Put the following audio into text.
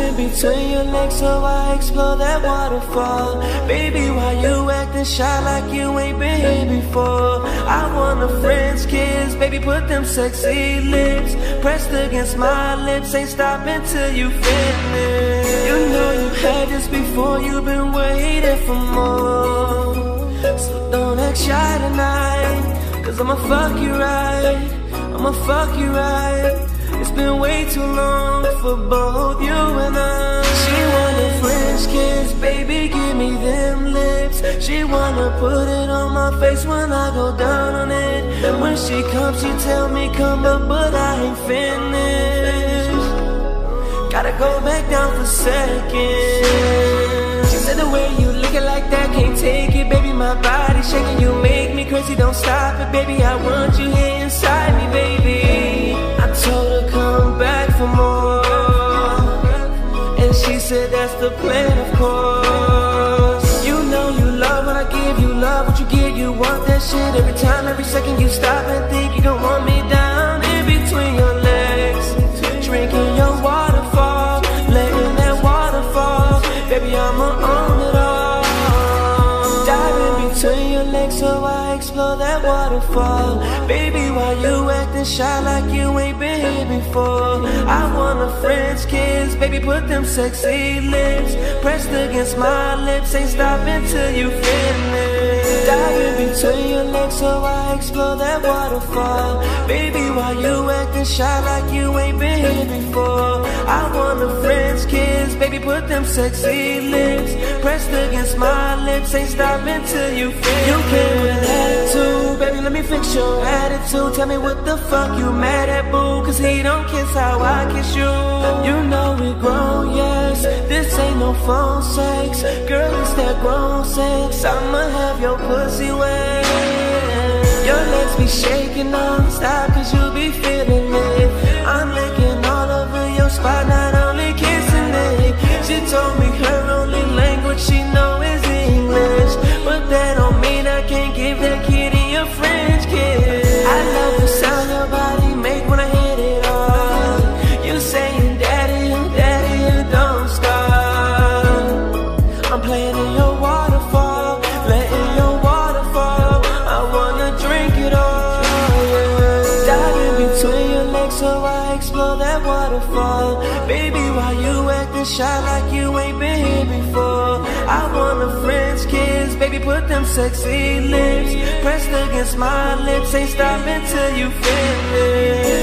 in between your legs so I explore that waterfall. Baby, why you acting shy like you ain't been here before? I want a French kiss, baby, put them sexy lips pressed against my lips. Ain't stopping till you finish. You know you had this before, you've been waiting for more. So don't act shy tonight, cause I'ma fuck you right. I'ma fuck you right. It's been way too long for both you and I. She want a French kiss, baby, give me them lips. She wanna put it on my face when I go down on it. And when she comes, she tell me come up, but I ain't finished. Gotta go back down for seconds. She said the way you looking like that, can't take it, baby. My body shaking, you make me crazy. Don't stop it, baby. I want you here inside me, baby. I told her come back for more, and she said that's the plan, of course. Love, what you get, you want that shit every time, every second. You stop and think you gon' want me down in between your legs, drinking your waterfall, letting that waterfall, baby. I'ma own it all. Dive in between your legs so I explore that waterfall. Baby, why you acting shy like you ain't been here before? I want a French kiss, baby, put them sexy lips pressed against my lips. Ain't stopping till you finish. Dive in between your legs so I explore that waterfall. Baby, why you acting shy like you ain't been here before? I want a French kiss, baby, put them sexy lips pressed against my lips. Ain't stopping till you feel You came with an attitude, baby, let me fix your attitude. Tell me what the fuck you mad at, boo? Cause he don't kiss how I kiss you. You know we grown, yes. This ain't no phone sex. Girl, it's that grown sex. I'ma have your pussy wet. Your legs be shaking non-stop cause you be feeling it. Explore that waterfall. Baby, why you acting shy like you ain't been here before? I want a French kiss, baby, put them sexy lips pressed against my lips. Ain't stopping till you finish.